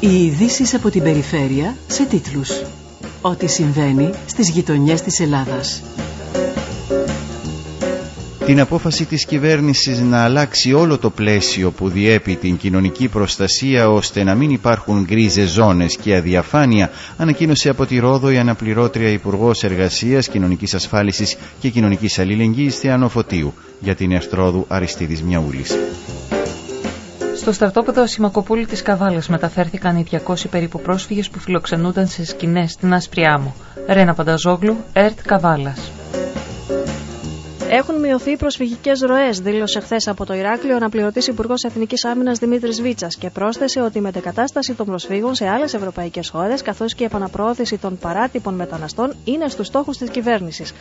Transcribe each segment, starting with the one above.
Οι ειδήσεις από την περιφέρεια σε τίτλους. Ό,τι συμβαίνει στις γειτονιές της Ελλάδας. Την απόφαση της κυβέρνησης να αλλάξει όλο το πλαίσιο που διέπει την κοινωνική προστασία ώστε να μην υπάρχουν γκρίζες ζώνες και αδιαφάνεια ανακοίνωσε από τη Ρόδο η αναπληρώτρια Υπουργός Εργασίας, Κοινωνικής Ασφάλισης και Κοινωνικής Αλληλεγγύης Θεάνο Φωτίου για την Ερθρόδου Αριστίδης Μιαούλης. Στο στρατόπεδο Σιμακοπούλη της Καβάλας μεταφέρθηκαν οι 200 περίπου πρόσφυγες που φιλοξενούνταν σε σκηνές στην Άσπρη Άμμο. Ρένα Πανταζόγλου, ΕΡΤ Καβάλας. Έχουν μειωθεί οι προσφυγικές ροές, δήλωσε χθες από το Ηράκλειο ο αναπληρωτής Υπουργός Εθνικής Άμυνας Δημήτρης Βίτσας και πρόσθεσε ότι η μετεκατάσταση των προσφύγων σε άλλες ευρωπαϊκές χώρες καθώς και η επαναπροώθηση των παράτυπων μεταναστών είναι στους στόχους της κυβέρνησης.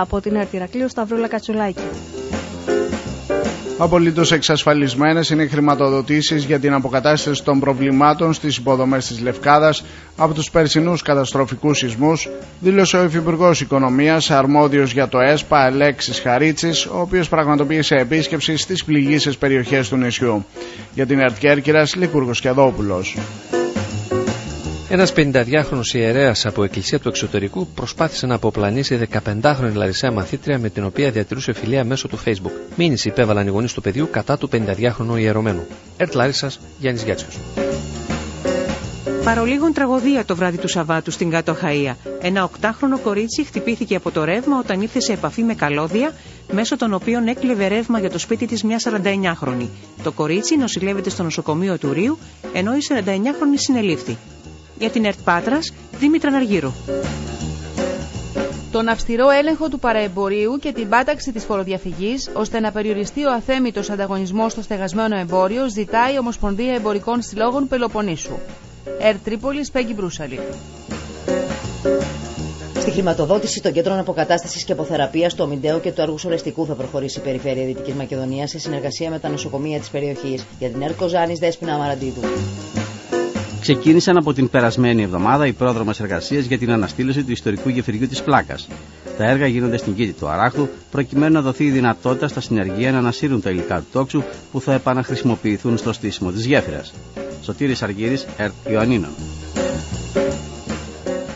Από την ΕΡΤ Ηρακλείου Σταυρούλα Κατσουλάκη. Απολύτως εξασφαλισμένες είναι οι χρηματοδοτήσεις για την αποκατάσταση των προβλημάτων στις υποδομές της Λευκάδας από τους περσινούς καταστροφικούς σεισμούς, δήλωσε ο Υφυπουργός Οικονομίας, αρμόδιος για το ΕΣΠΑ, Αλέξης Χαρίτσης, ο οποίος πραγματοποίησε επίσκεψη στις πληγήσεις περιοχές του νησιού. Για την ΕΡΤ Κέρκυρα, Λίκουργο Κιαδόπουλος. Ένας 52χρονο ιερέας από εκκλησία του εξωτερικού προσπάθησε να αποπλανήσει 15χρονη Λαρισαία μαθήτρια με την οποία διατηρούσε φιλία μέσω του Facebook. Μήνυση υπέβαλαν οι γονείς του παιδιού κατά του 52χρονου ιερωμένου. Ερτ Λάρισας, Γιάννης Γιάτσιος. Παρολίγων τραγωδία το βράδυ του Σαββάτου στην Κάτω Χαία. Ένα οκτάχρονο κορίτσι χτυπήθηκε από το ρεύμα όταν ήρθε σε επαφή με καλώδια, μέσω των οποίων έκλεβε ρεύμα για το σπίτι της μια 49χρονη. Το κορίτσι νοσηλεύεται στο νοσοκομείο του Ρίου, ενώ η 49χρονη συνελήφθη για την ΕΡΤ Πάτρας, Δήμητρα Ναργύρου. Τον αυστηρό έλεγχο του παραεμπορίου και την πάταξη της φοροδιαφυγής, ώστε να περιοριστεί ο αθέμητος ανταγωνισμός στο στεγασμένο εμπόριο, ζητάει η Ομοσπονδία Εμπορικών Συλλόγων Πελοποννήσου. ΕΡΤ Τρίπολης, Πέγγι Μπρούσαλη. Στη χρηματοδότηση των κέντρων αποκατάστασης και αποθεραπείας του Ομιντέου και του έργου Σορεστικού θα προχωρήσει η Περιφέρεια Δυτικής Μακεδονίας σε συνεργασία με τα νοσοκομεία της περιοχής για την ΕΡΚΟ Ζάνη Δέσπινα Αμαραντίδου ξεκίνησαν από την περασμένη εβδομάδα οι πρόδρομες εργασίες για την αναστήλωση του ιστορικού γεφυριού της Πλάκας. Τα έργα γίνονται στην κήτη του Αράχτου, προκειμένου να δοθεί η δυνατότητα στα συνεργεία να ανασύρουν τα υλικά του τόξου που θα επαναχρησιμοποιηθούν στο στήσιμο της γέφυρας. Σωτήρης Αργύρης, ΕΡΤ Ιωαννίνων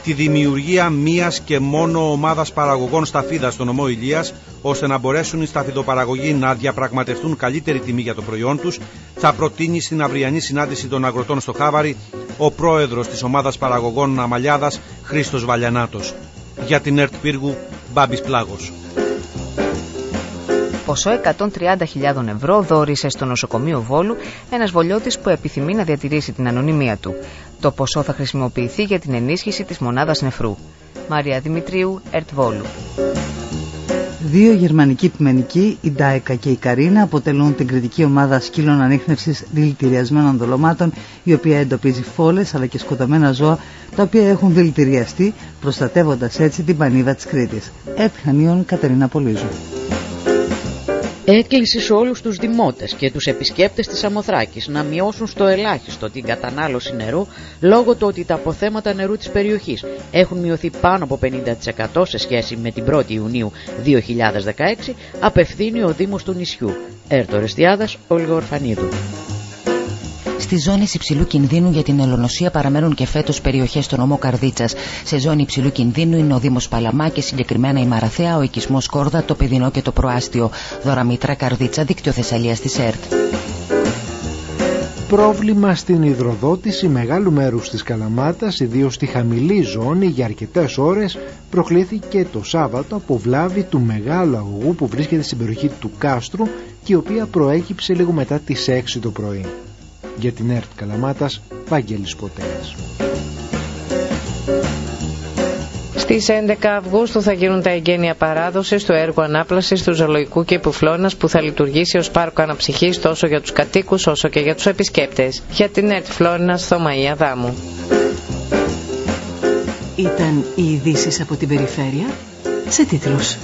τη δημιουργία μίας και μόνο ομάδας παραγωγών σταφίδα στο νομό Ηλίας, ώστε να μπορέσουν οι σταφιδοπαραγωγοί να διαπραγματευτούν καλύτερη τιμή για το προϊόν τους, θα προτείνει στην αυριανή συνάντηση των αγροτών στο Χάβαρη ο πρόεδρος της ομάδας παραγωγών Αμαλιάδας, Χρήστος Βαλιανάτος. Για την ΕΡΤ Πύργου, Μπάμπης Πλάγος. Ποσό 130.000 ευρώ δόρισε στο νοσοκομείο Βόλου ένας βολιώτης που επιθυμεί να διατηρήσει την ανωνυμία του. Το ποσό θα χρησιμοποιηθεί για την ενίσχυση της μονάδας νεφρού. Μαρία Δημητρίου, ΕΡΤ Βόλου. Δύο γερμανικοί επιμενικοί, η Ντάικα και η Καρίνα, αποτελούν την κριτική ομάδα σκύλων ανείχνευσης δηλητηριασμένων δολωμάτων, η οποία εντοπίζει φόλες αλλά και σκοτωμένα ζώα, τα οποία έχουν δηλητηριαστεί, προστατεύοντας έτσι την πανίδα της Κρήτης. Χανίων Κατερίνα Πολύζου. Έκλεισε σε όλους τους δημότες και τους επισκέπτες της Αμοθράκης να μειώσουν στο ελάχιστο την κατανάλωση νερού λόγω του ότι τα αποθέματα νερού της περιοχής έχουν μειωθεί πάνω από 50% σε σχέση με την 1η Ιουνίου 2016 απευθύνει ο Δήμος του νησιού. Έρτο Ρεστιάδας, Όλγα Ορφανίδου. Στι ζώνες υψηλού κινδύνου για την ελονοσία παραμένουν και φέτος περιοχές στο νομό Καρδίτσας. Σε ζώνη υψηλού κινδύνου είναι ο Δήμος Παλαμά και συγκεκριμένα η Μαραθέα, ο οικισμός Κόρδα, το Παιδινό και το Προάστιο. Δωραμήτρα Καρδίτσα, δίκτυο Θεσσαλίας της ΕΡΤ. Πρόβλημα στην υδροδότηση μεγάλου μέρους της Καλαμάτας, ιδίως στη χαμηλή ζώνη για αρκετές ώρες, προκλήθηκε το Σάββατο από βλάβη του μεγάλου αγωγού που βρίσκεται στην περιοχή του Κάστρου και η οποία προέκυψε λίγο μετά τις 6 το πρωί για την ΕΡΤ Καλαμάτας Βάγγελης Ποτέας. Στις 11 Αυγούστου θα γίνουν τα εγγένεια παράδοσης του έργου ανάπλασης του ζωολογικού και Φλόνας που θα λειτουργήσει ως πάρκο αναψυχής τόσο για τους κατοίκους όσο και για τους επισκέπτες. Για την ΕΡΤ Φλόρινα Θωμαΐα Δάμου. Ήταν οι ειδήσεις από την περιφέρεια σε τίτλους.